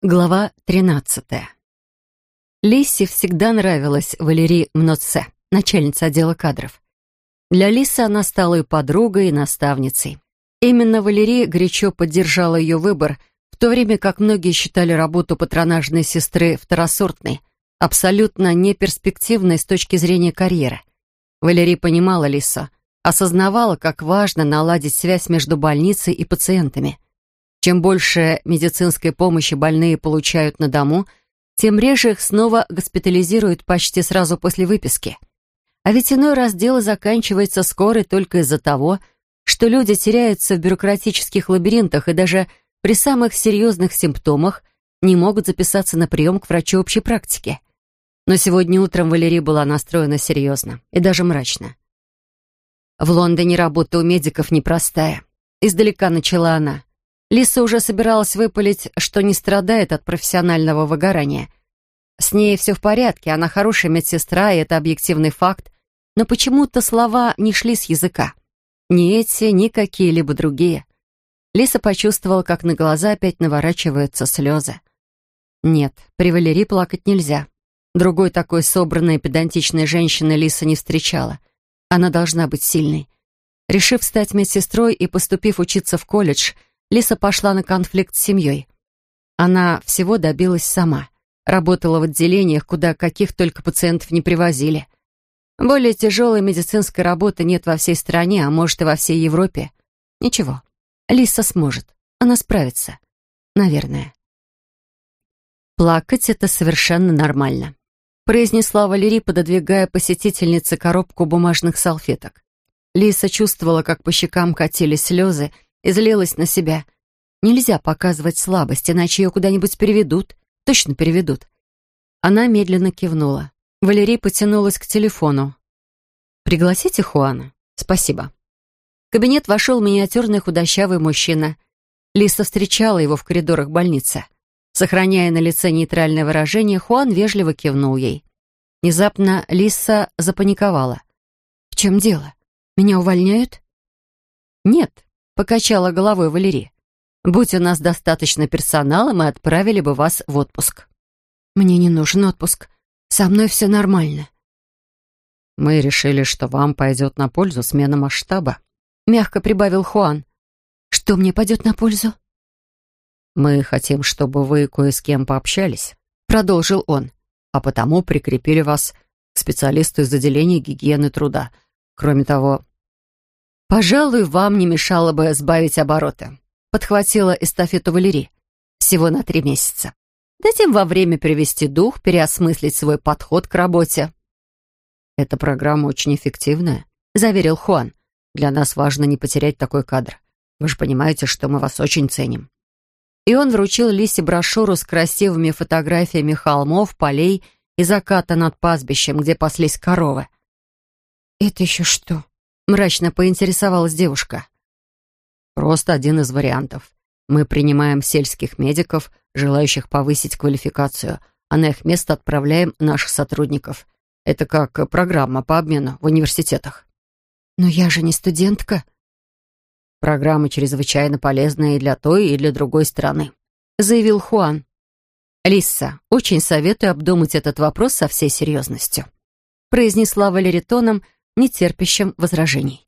Глава 13. Лисе всегда нравилась Валерий Мнотце, начальница отдела кадров. Для Лисы она стала и подругой, и наставницей. Именно Валерия горячо поддержала ее выбор, в то время как многие считали работу патронажной сестры второсортной, абсолютно неперспективной с точки зрения карьеры. Валерия понимала Лису, осознавала, как важно наладить связь между больницей и пациентами – чем больше медицинской помощи больные получают на дому, тем реже их снова госпитализируют почти сразу после выписки. А ведь иной раз дело заканчивается скоро только из-за того, что люди теряются в бюрократических лабиринтах и даже при самых серьезных симптомах не могут записаться на прием к врачу общей практики. Но сегодня утром Валерия была настроена серьезно и даже мрачно. В Лондоне работа у медиков непростая. Издалека начала она. Лиса уже собиралась выпалить, что не страдает от профессионального выгорания. С ней все в порядке, она хорошая медсестра, и это объективный факт, но почему-то слова не шли с языка. Ни эти, ни какие-либо другие. Лиса почувствовала, как на глаза опять наворачиваются слезы. Нет, при Валерии плакать нельзя. Другой такой собранной педантичной женщины Лиса не встречала. Она должна быть сильной. Решив стать медсестрой и поступив учиться в колледж — Лиса пошла на конфликт с семьей. Она всего добилась сама. Работала в отделениях, куда каких только пациентов не привозили. Более тяжелой медицинской работы нет во всей стране, а может и во всей Европе. Ничего, Лиса сможет. Она справится. Наверное. Плакать — это совершенно нормально, произнесла Валерий, пододвигая посетительнице коробку бумажных салфеток. Лиса чувствовала, как по щекам катились слезы, и злилась на себя. Нельзя показывать слабость, иначе ее куда-нибудь переведут. Точно переведут. Она медленно кивнула. Валерий потянулась к телефону. «Пригласите Хуана?» «Спасибо». В кабинет вошел миниатюрный худощавый мужчина. Лиса встречала его в коридорах больницы. Сохраняя на лице нейтральное выражение, Хуан вежливо кивнул ей. Внезапно Лиса запаниковала. «В чем дело? Меня увольняют?» «Нет, Покачала головой Валерия. «Будь у нас достаточно персонала, мы отправили бы вас в отпуск». «Мне не нужен отпуск. Со мной все нормально». «Мы решили, что вам пойдет на пользу смена масштаба», — мягко прибавил Хуан. «Что мне пойдет на пользу?» «Мы хотим, чтобы вы кое с кем пообщались», — продолжил он. «А потому прикрепили вас к специалисту из отделения гигиены труда. Кроме того, «Пожалуй, вам не мешало бы сбавить обороты», — подхватила эстафету Валерий. «Всего на три месяца. Дадим во время привести дух, переосмыслить свой подход к работе». «Эта программа очень эффективная», — заверил Хуан. «Для нас важно не потерять такой кадр. Вы же понимаете, что мы вас очень ценим». И он вручил Лисе брошюру с красивыми фотографиями холмов, полей и заката над пастбищем, где паслись коровы. «Это еще что?» Мрачно поинтересовалась девушка. Просто один из вариантов. Мы принимаем сельских медиков, желающих повысить квалификацию, а на их место отправляем наших сотрудников. Это как программа по обмену в университетах. Но я же не студентка. Программа чрезвычайно полезная и для той, и для другой страны, заявил Хуан. Лиса, очень советую обдумать этот вопрос со всей серьезностью, произнесла Валеритоном, нетерпящим возражений.